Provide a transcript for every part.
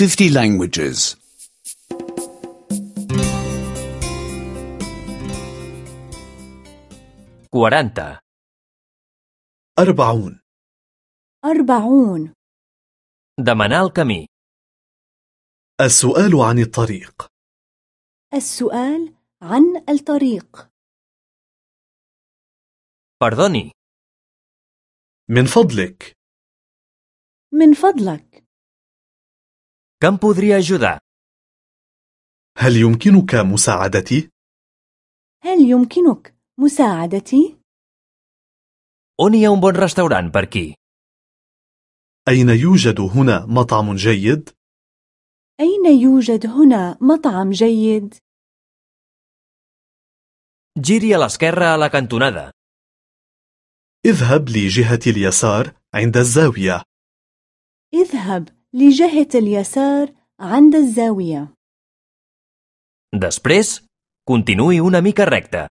50 languages. 40. أربعون. أربعون. Demanar el camí. السؤال عن الطريق. السؤال عن الطريق. Perdoni, من فضلك. من فضلك. Em podria ajudar? هل يمكنك مساعدتي؟ هل يمكنك مساعدتي؟ On hi ha un bon restaurant per aquí? أين يوجد هنا مطعم جيد؟ أين يوجد هنا مطعم جيد؟ Giri a l'esquerra a la cantonada. اذهب لجهة اليسار عند الزاوية اذهب لجهة اليسار عند الزاوية Després, continuï una mica recte.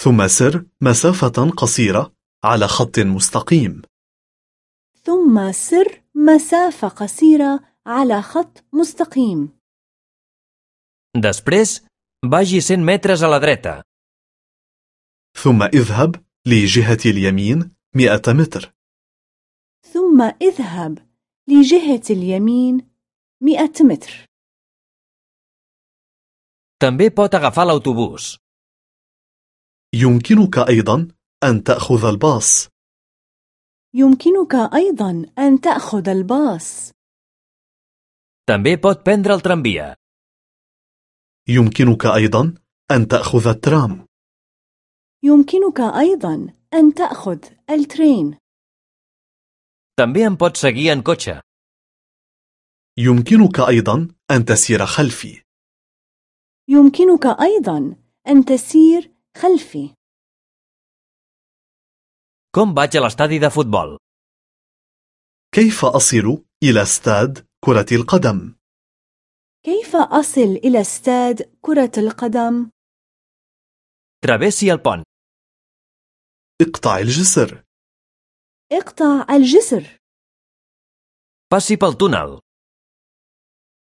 ثم سر مسافة قصيرة على خط مستقيم ثم سر مسافة قصيرة على خط مستقيم Després, vagi 100 metres a la dreta. ثم اذهب لجهة اليمين 100 متر ثم اذهب لجهة اليمين 100 متر. També pot agafar l'autobús. يمكنك أيضا أن تأخذ الباص. يمكنك أيضا أن تأخذ الباص. També pot prendre el tramvia. يمكنك أيضا أن تأخذ الترام. يمكنك أيضا أن تأخذ الترين. També em pot seguir en cotxe. يمكنك أيضا أن تسير خلفي يمكنك أيضا أن تسير خلفي Com vaig a l'estadi de futbol? كيف أصل إلى استاد كرة القدم؟ كيف أصل إلى استاد كرة القدم؟ El pont. اقطع الجسر اقطع الجسر Passi pel túnel.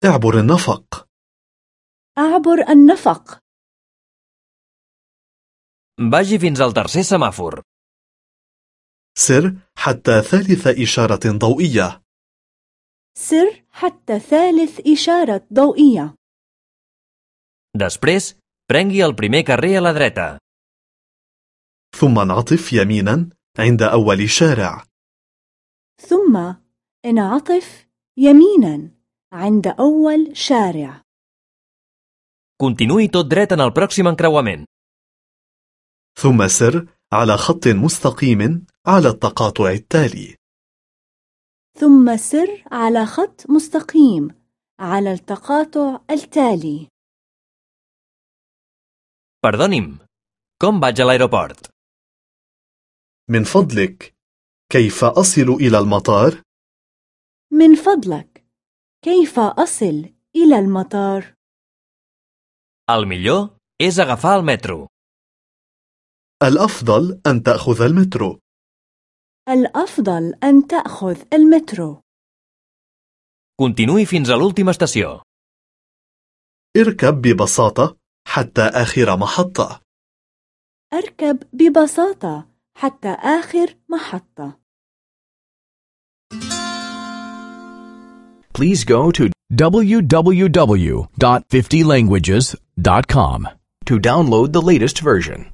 اعبر النفق أعبر النفق Vagi fins al tercer semàfor. سر حتى ثالث إشارة ضوئية سر حتى ثالث إشارة ضوئية Després, prengui el primer carrer a la dreta. ثم انعطف يمينا عند أول شارع ثم انعطف يمينا عند أول شارع Continuï tot dret en el pròxim encreuament. ثم سر على خط مستقيم على التقاطع التالي ثم سر على خط مستقيم على التقاطع التالي Perdoni'm, com vaig a l'aeroport? من فضلك كيف أصل إلى المطار؟ من فضلك كيف أصل إلى المطار؟ El millor és agafar el metro. الأفضل أن تأخذ المترو الأفضل أن تأخذ المترو Continuï fins a l'última estació. اركب ببساطة حتى آخر محطة أركب ببساطة حتى آخر محطة Please go to www.50languages.com to download the latest version.